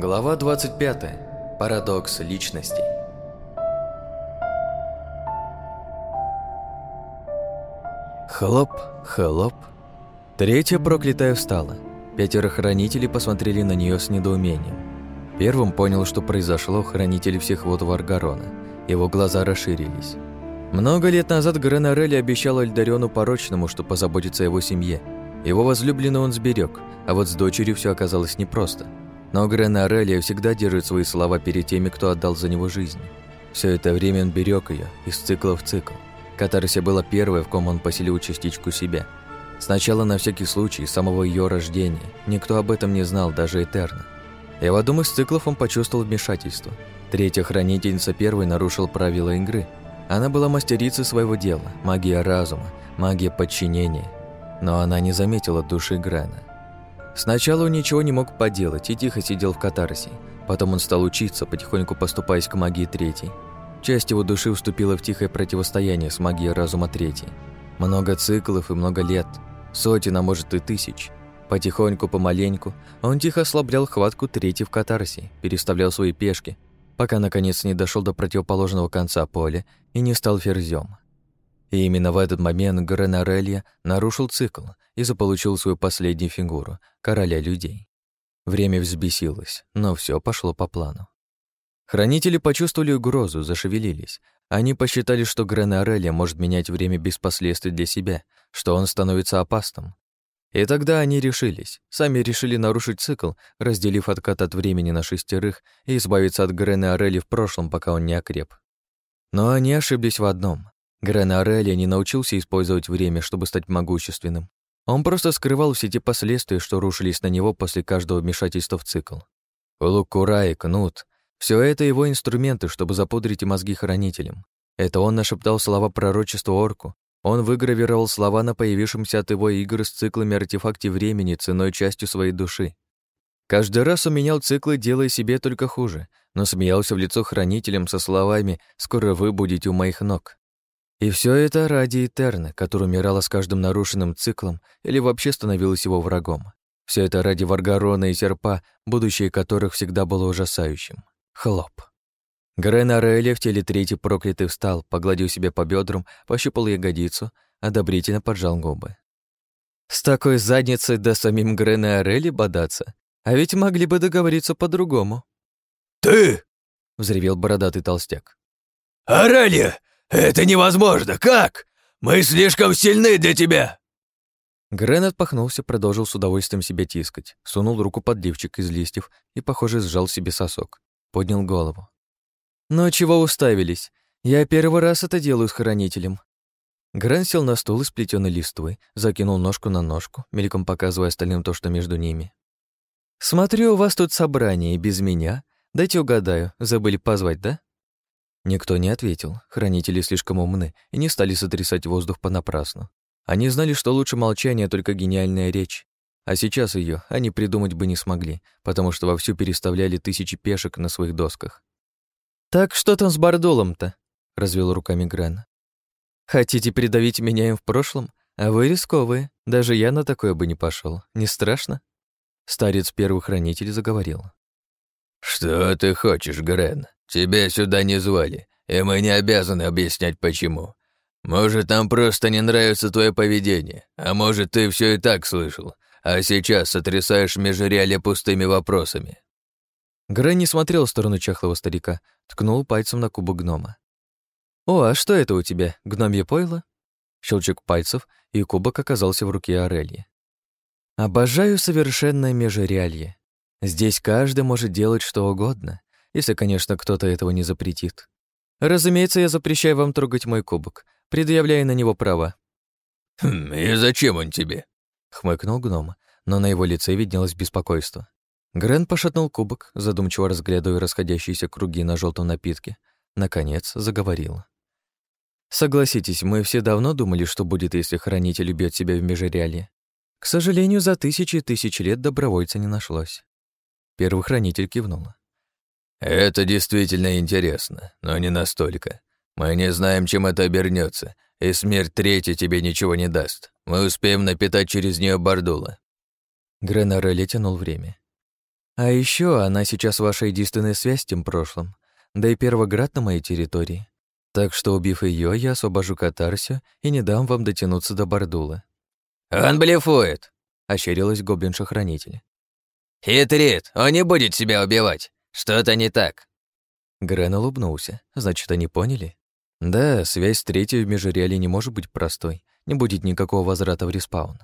Глава 25. Парадокс личностей. Хлоп, хлоп. Третья проклятая встала. Пятеро хранителей посмотрели на нее с недоумением. Первым понял, что произошло хранитель всех вод Варгарона. Его глаза расширились. Много лет назад Гренарелли обещал Альдариону Порочному, что позаботится о его семье. Его возлюбленную он сберег, а вот с дочерью все оказалось непросто. Но Гренарелли всегда держит свои слова перед теми, кто отдал за него жизнь. Все это время он берег ее из цикла в цикл. Катарсия была первой, в ком он поселил частичку себя. Сначала на всякий случай, с самого ее рождения. Никто об этом не знал, даже Этерна. И в одном из циклов он почувствовал вмешательство. Третья хранительница первой нарушил правила игры. Она была мастерицей своего дела, магия разума, магия подчинения. Но она не заметила души Грена. Сначала он ничего не мог поделать и тихо сидел в катарсии. Потом он стал учиться, потихоньку поступаясь к магии третьей. Часть его души уступила в тихое противостояние с магией разума третьей. Много циклов и много лет, сотен, а может и тысяч. Потихоньку, помаленьку, он тихо ослаблял хватку третьей в катарсии, переставлял свои пешки, пока наконец не дошел до противоположного конца поля и не стал ферзем. И именно в этот момент Гренарелья нарушил цикл и заполучил свою последнюю фигуру — короля людей. Время взбесилось, но все пошло по плану. Хранители почувствовали угрозу, зашевелились. Они посчитали, что Гренарелья может менять время без последствий для себя, что он становится опасным. И тогда они решились. Сами решили нарушить цикл, разделив откат от времени на шестерых и избавиться от Грена Орели в прошлом, пока он не окреп. Но они ошиблись в одном. Грена Орелия не научился использовать время, чтобы стать могущественным. Он просто скрывал все те последствия, что рушились на него после каждого вмешательства в цикл. Лукура и Кнут — все это его инструменты, чтобы запудрить мозги хранителям. Это он нашептал слова пророчества Орку, он выгравировал слова на появившемся от его игр с циклами артефакте времени ценой частью своей души. Каждый раз он менял циклы, делая себе только хуже, но смеялся в лицо хранителям со словами «Скоро вы будете у моих ног». И все это ради Этерна, который умирала с каждым нарушенным циклом или вообще становилась его врагом. Все это ради Варгарона и Серпа, будущее которых всегда было ужасающим. Хлоп. Грен Орелия в теле третий проклятый встал, погладил себе по бедрам, пощупал ягодицу, одобрительно поджал губы. «С такой задницей да самим Грен и Орели бодаться? А ведь могли бы договориться по-другому». «Ты!» — взревел бородатый толстяк. «Орелия! Это невозможно! Как? Мы слишком сильны для тебя!» Грен отпахнулся, продолжил с удовольствием себя тискать, сунул руку под лифчик из листьев и, похоже, сжал себе сосок. Поднял голову. «Ну чего уставились? Я первый раз это делаю с хранителем». Гран сел на стул из плетёной листвы, закинул ножку на ножку, мельком показывая остальным то, что между ними. «Смотрю, у вас тут собрание, без меня. Дайте угадаю, забыли позвать, да?» Никто не ответил, хранители слишком умны и не стали сотрясать воздух понапрасну. Они знали, что лучше молчание, только гениальная речь. А сейчас ее они придумать бы не смогли, потому что вовсю переставляли тысячи пешек на своих досках. «Так что там с Бардолом-то?» — развел руками Грен. «Хотите придавить меня им в прошлом? А вы рисковые. Даже я на такое бы не пошел. Не страшно?» Старец первый хранитель заговорил. «Что ты хочешь, Грен? Тебя сюда не звали, и мы не обязаны объяснять, почему. Может, нам просто не нравится твое поведение, а может, ты все и так слышал, а сейчас сотрясаешь межреале пустыми вопросами. Грей не смотрел в сторону чахлого старика, ткнул пальцем на кубок гнома. «О, а что это у тебя, гномье пойло?» Щелчок пальцев, и кубок оказался в руке Орельи. «Обожаю совершенное межреалье. Здесь каждый может делать что угодно, если, конечно, кто-то этого не запретит. Разумеется, я запрещаю вам трогать мой кубок, предъявляя на него права». «Хм, и зачем он тебе?» — хмыкнул гном, но на его лице виднелось беспокойство. Грен пошатнул кубок, задумчиво разглядывая расходящиеся круги на желтом напитке. Наконец заговорил. «Согласитесь, мы все давно думали, что будет, если хранитель убьет себя в межреале. К сожалению, за тысячи и тысячи лет добровольца не нашлось». Первый хранитель кивнул. «Это действительно интересно, но не настолько. Мы не знаем, чем это обернется, и смерть третья тебе ничего не даст. Мы успеем напитать через нее Бардула». Грен Орелли тянул время. А еще она сейчас ваша единственная связь с тем прошлым, да и первоград на моей территории. Так что, убив ее, я освобожу Катарсию и не дам вам дотянуться до Бардула». «Он блефует», — ощерилась гоблин-шахранитель. «Хитрит, он не будет себя убивать. Что-то не так». Грен улыбнулся. Значит, они поняли? Да, связь с третьей в Межреале не может быть простой. Не будет никакого возврата в респаун.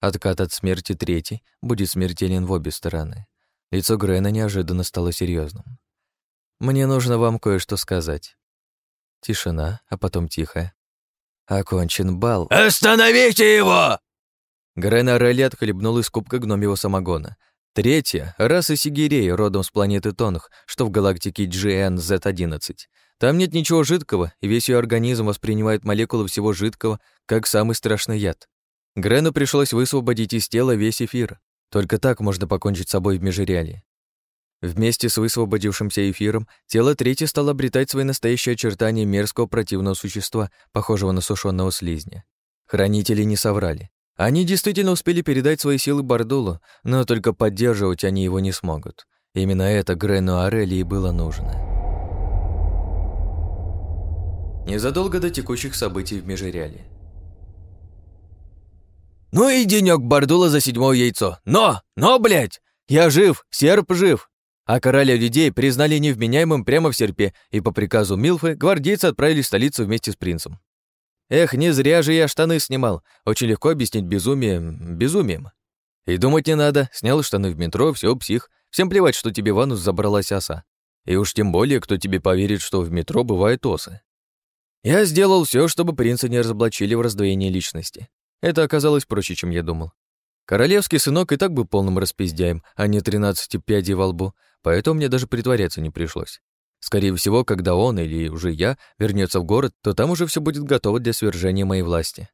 Откат от смерти третий будет смертелен в обе стороны. Лицо Грена неожиданно стало серьезным. «Мне нужно вам кое-что сказать». Тишина, а потом тихая. «Окончен бал». «Остановите его!» Грен Орелли отхлебнул из кубка гномьего самогона. Третья — раса Сигирей, родом с планеты Тонг, что в галактике GNZ-11. Там нет ничего жидкого, и весь ее организм воспринимает молекулы всего жидкого, как самый страшный яд. Грену пришлось высвободить из тела весь эфир. Только так можно покончить с собой в межреале. Вместе с высвободившимся эфиром тело третье стало обретать свои настоящие очертания мерзкого противного существа, похожего на сушеного слизня. Хранители не соврали. Они действительно успели передать свои силы Бардулу, но только поддерживать они его не смогут. Именно это Грену Орелли было нужно. Незадолго до текущих событий в Межреале. «Ну и денёк Бардула за седьмое яйцо! Но! Но, блядь! Я жив! Серп жив!» А короля людей признали невменяемым прямо в серпе, и по приказу Милфы гвардейцы отправили в столицу вместе с принцем. Эх, не зря же я штаны снимал. Очень легко объяснить безумие безумием. И думать не надо. Снял штаны в метро, все псих. Всем плевать, что тебе в анус забралась оса. И уж тем более, кто тебе поверит, что в метро бывают осы. Я сделал все, чтобы принца не разоблачили в раздвоении личности. Это оказалось проще, чем я думал. Королевский сынок и так был полным распиздяем, а не тринадцати пядей во лбу, поэтому мне даже притворяться не пришлось. Скорее всего, когда он или уже я вернется в город, то там уже все будет готово для свержения моей власти.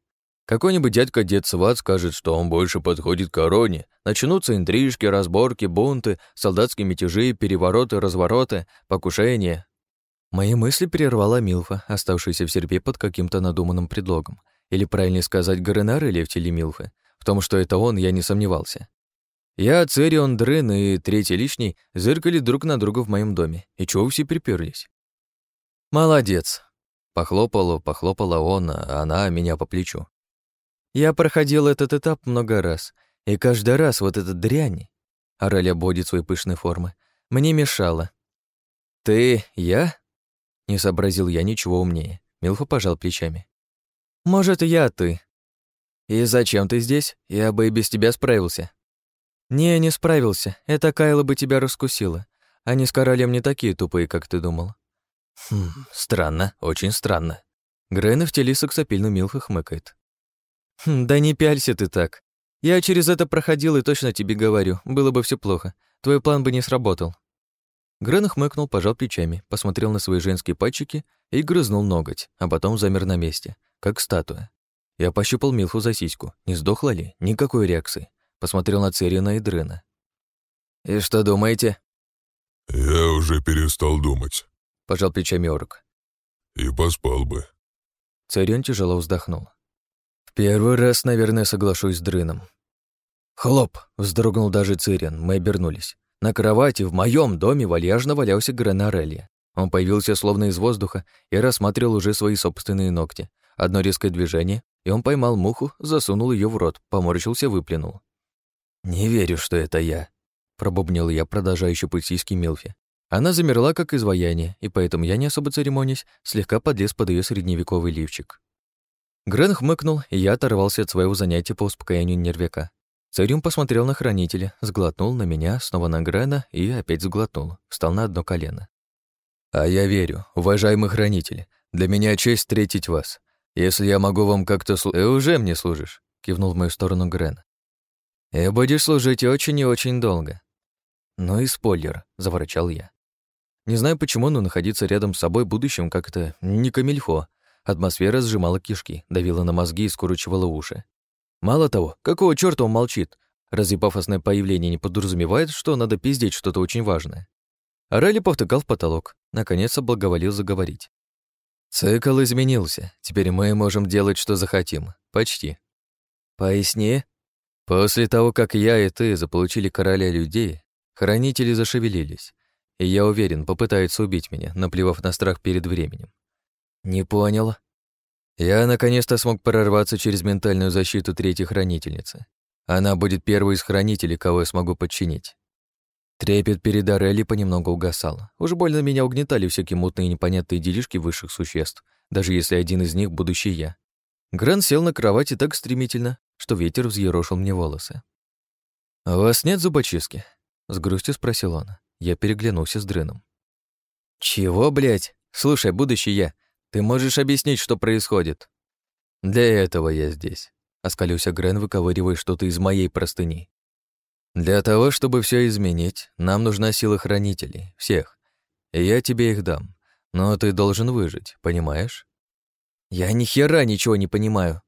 Какой-нибудь дядька-дед Сват скажет, что он больше подходит к короне. Начнутся интрижки, разборки, бунты, солдатские мятежи, перевороты, развороты, покушения. Мои мысли прервала Милфа, оставшаяся в серпе под каким-то надуманным предлогом. Или, правильнее сказать, Горенар или в теле Милфы. В том, что это он, я не сомневался. Я, Церион, Дрын и третий лишний зыркали друг на друга в моем доме. И чего все приперлись? «Молодец!» Похлопала, похлопала он, а она меня по плечу. Я проходил этот этап много раз, и каждый раз вот эта дрянь, орали обводит свои пышные формы, мне мешала. «Ты, я?» Не сообразил я ничего умнее. Милфа пожал плечами. «Может, я ты?» «И зачем ты здесь? Я бы и без тебя справился». «Не, не справился. Это Кайла бы тебя раскусила. Они с королем не такие тупые, как ты думал». «Хм, странно, очень странно». Грейна в теле саксопильно Милха хмыкает. «Хм, «Да не пялься ты так. Я через это проходил и точно тебе говорю, было бы все плохо. Твой план бы не сработал». Грен хмыкнул, пожал плечами, посмотрел на свои женские пальчики и грызнул ноготь, а потом замер на месте, как статуя. Я пощупал Милфу за сиську. Не сдохла ли? Никакой реакции. Посмотрел на Церина и Дрена. «И что думаете?» «Я уже перестал думать», — пожал плечами Орк. «И поспал бы». Царион тяжело вздохнул. «В первый раз, наверное, соглашусь с Дрыном». «Хлоп!» — вздрогнул даже Цириан. Мы обернулись. На кровати в моем доме вальяжно валялся Гранарелли. Он появился словно из воздуха и рассматривал уже свои собственные ногти. Одно резкое движение, и он поймал муху, засунул ее в рот, поморщился, выплюнул. «Не верю, что это я», — пробубнил я, продолжая щупать сиськи Милфи. Она замерла, как изваяние, и поэтому я, не особо церемонясь, слегка подлез под ее средневековый лифчик. Грен хмыкнул, и я оторвался от своего занятия по успокоению нервяка. Царюм посмотрел на хранителя, сглотнул на меня, снова на Грена и опять сглотнул, встал на одно колено. «А я верю, уважаемый хранитель, для меня честь встретить вас. Если я могу вам как-то служить... Э, уже мне служишь», — кивнул в мою сторону Грен. И будешь служить очень и очень долго. Ну и спойлер, заворчал я. Не знаю почему, но находиться рядом с собой будущим как-то не камильфо. Атмосфера сжимала кишки, давила на мозги и скручивала уши. Мало того, какого чёрта он молчит? Разве пафосное появление не подразумевает, что надо пиздеть что-то очень важное? Орели повтыкал в потолок, наконец облаговолил заговорить. Цикл изменился. Теперь мы можем делать, что захотим. Почти. Поясни, После того, как я и ты заполучили короля людей, Хранители зашевелились, и я уверен, попытаются убить меня, наплевав на страх перед временем. Не понял. Я наконец-то смог прорваться через ментальную защиту третьей хранительницы. Она будет первой из хранителей, кого я смогу подчинить. Трепет перед Орелли понемногу угасал. Уж больно меня угнетали всякие мутные непонятные делишки высших существ, даже если один из них — будущий я. Гран сел на кровати так стремительно, что ветер взъерошил мне волосы. «А «У вас нет зубочистки?» — с грустью спросил он. Я переглянулся с Дрыном. «Чего, блядь? Слушай, будущий я, ты можешь объяснить, что происходит?» «Для этого я здесь», — оскалился Грен, выковыривая что-то из моей простыни. «Для того, чтобы все изменить, нам нужна сила хранителей, всех. И я тебе их дам. Но ты должен выжить, понимаешь?» «Я ни хера ничего не понимаю».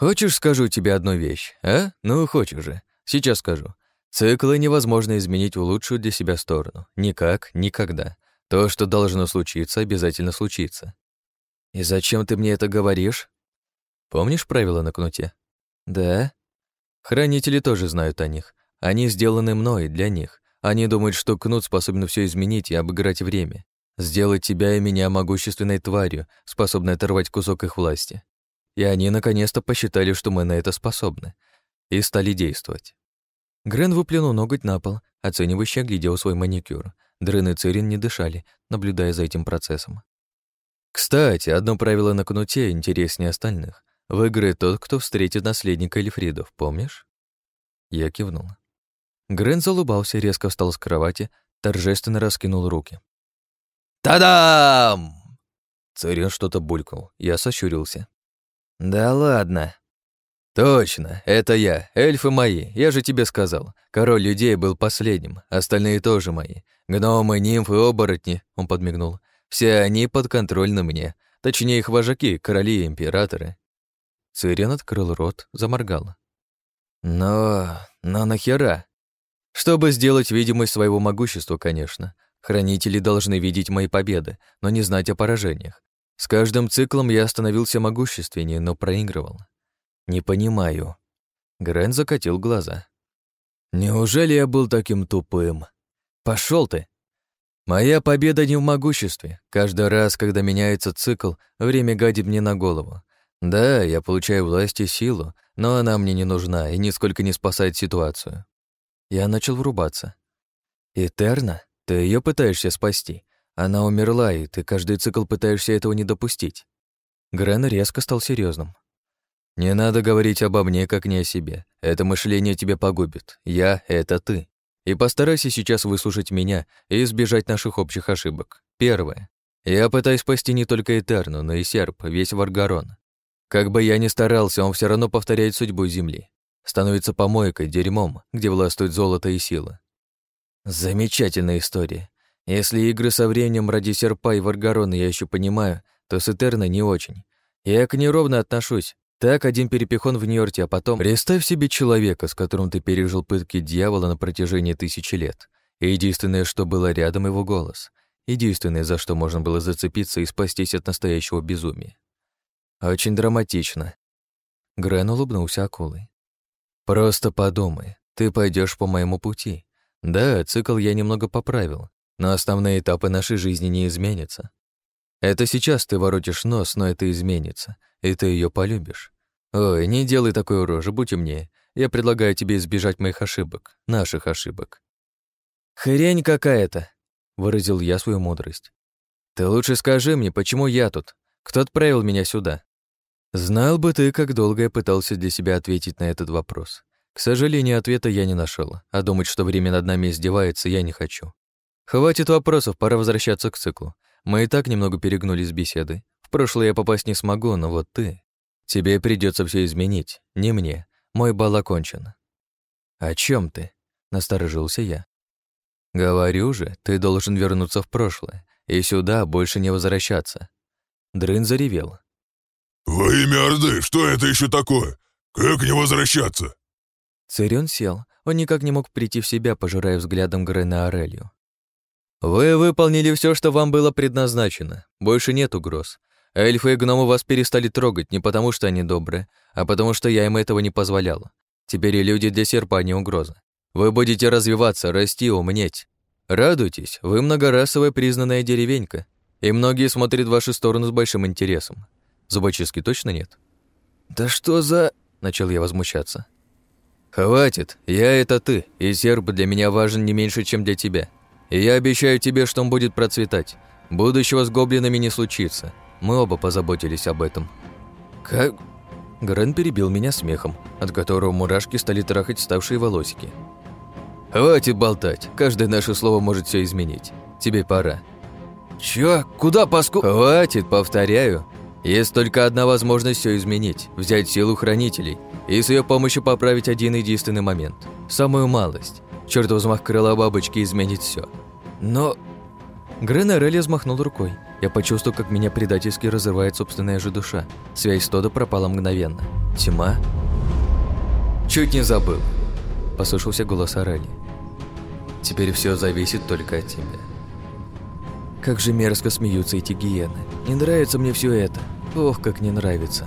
«Хочешь, скажу тебе одну вещь, а? Ну, хочешь же. Сейчас скажу. Циклы невозможно изменить в лучшую для себя сторону. Никак, никогда. То, что должно случиться, обязательно случится. И зачем ты мне это говоришь? Помнишь правила на кнуте? Да. Хранители тоже знают о них. Они сделаны мной, для них. Они думают, что кнут способен все изменить и обыграть время. Сделать тебя и меня могущественной тварью, способной оторвать кусок их власти. И они наконец-то посчитали, что мы на это способны. И стали действовать. Грен выплюнул ноготь на пол, оценивающе оглядел свой маникюр. Дрын и Цирин не дышали, наблюдая за этим процессом. Кстати, одно правило на кнуте интереснее остальных. Выиграет тот, кто встретит наследника Эльфридов, помнишь? Я кивнул. Грен залыбался, резко встал с кровати, торжественно раскинул руки. «Та-дам!» Царин что-то булькнул. Я сощурился. «Да ладно!» «Точно, это я, эльфы мои, я же тебе сказал. Король людей был последним, остальные тоже мои. Гномы, нимфы, оборотни», — он подмигнул. «Все они подконтрольны мне, точнее их вожаки, короли и императоры». Цирен открыл рот, заморгал. «Но... но нахера?» «Чтобы сделать видимость своего могущества, конечно. Хранители должны видеть мои победы, но не знать о поражениях. С каждым циклом я становился могущественнее, но проигрывал. Не понимаю. Грен закатил глаза. Неужели я был таким тупым? Пошел ты! Моя победа не в могуществе. Каждый раз, когда меняется цикл, время гадит мне на голову. Да, я получаю власть и силу, но она мне не нужна и нисколько не спасает ситуацию. Я начал врубаться. Этерна? Ты ее пытаешься спасти. Она умерла, и ты каждый цикл пытаешься этого не допустить. Грен резко стал серьезным. Не надо говорить обо мне, как не о себе. Это мышление тебя погубит. Я — это ты. И постарайся сейчас выслушать меня и избежать наших общих ошибок. Первое. Я пытаюсь спасти не только Этерну, но и Серп, весь Варгарон. Как бы я ни старался, он все равно повторяет судьбу Земли. Становится помойкой, дерьмом, где властвует золото и сила. Замечательная история. Если игры со временем ради серпа и варгарона я еще понимаю, то с Этерной не очень. Я к ней ровно отношусь. Так один перепихон в Нью-Йорке, а потом... Представь себе человека, с которым ты пережил пытки дьявола на протяжении тысячи лет. И единственное, что было рядом, его голос. Единственное, за что можно было зацепиться и спастись от настоящего безумия. Очень драматично. Грен улыбнулся акулой. «Просто подумай, ты пойдешь по моему пути. Да, цикл я немного поправил, но основные этапы нашей жизни не изменятся. Это сейчас ты воротишь нос, но это изменится, и ты ее полюбишь. Ой, не делай такой рожи, будь умнее. Я предлагаю тебе избежать моих ошибок, наших ошибок. Хрень какая-то, выразил я свою мудрость. Ты лучше скажи мне, почему я тут? Кто отправил меня сюда? Знал бы ты, как долго я пытался для себя ответить на этот вопрос. К сожалению, ответа я не нашел, а думать, что время над нами издевается, я не хочу. Хватит вопросов, пора возвращаться к циклу. Мы и так немного перегнулись с беседы. В прошлое я попасть не смогу, но вот ты... Тебе придется все изменить, не мне. Мой бал окончен. О чем ты? Насторожился я. Говорю же, ты должен вернуться в прошлое и сюда больше не возвращаться. Дрын заревел. «Во имя Орды, что это еще такое? Как не возвращаться?» Цирион сел. Он никак не мог прийти в себя, пожирая взглядом Грена Орелью. «Вы выполнили все, что вам было предназначено. Больше нет угроз. Эльфы и гномы вас перестали трогать не потому, что они добрые, а потому что я им этого не позволяла. Теперь и люди для серпа не угроза. Вы будете развиваться, расти, умнеть. Радуйтесь, вы многорасовая признанная деревенька, и многие смотрят в вашу сторону с большим интересом. Зубочистки точно нет? «Да что за...» — начал я возмущаться. «Хватит, я — это ты, и серб для меня важен не меньше, чем для тебя. И я обещаю тебе, что он будет процветать. Будущего с гоблинами не случится. Мы оба позаботились об этом». «Как...» Грен перебил меня смехом, от которого мурашки стали трахать ставшие волосики. «Хватит болтать, каждое наше слово может все изменить. Тебе пора». «Чё? Куда паску...» «Хватит, повторяю. Есть только одна возможность все изменить – взять силу хранителей и с ее помощью поправить один единственный момент. Самую малость. Чёртов взмах крыла бабочки изменит все. Но... Грен Орелли взмахнул рукой. Я почувствовал, как меня предательски разрывает собственная же душа. Связь с Тода пропала мгновенно. Тьма? Чуть не забыл. Послышался голос Орелли. Теперь все зависит только от тебя. Как же мерзко смеются эти гиены. Не нравится мне все это. Ох, как не нравится.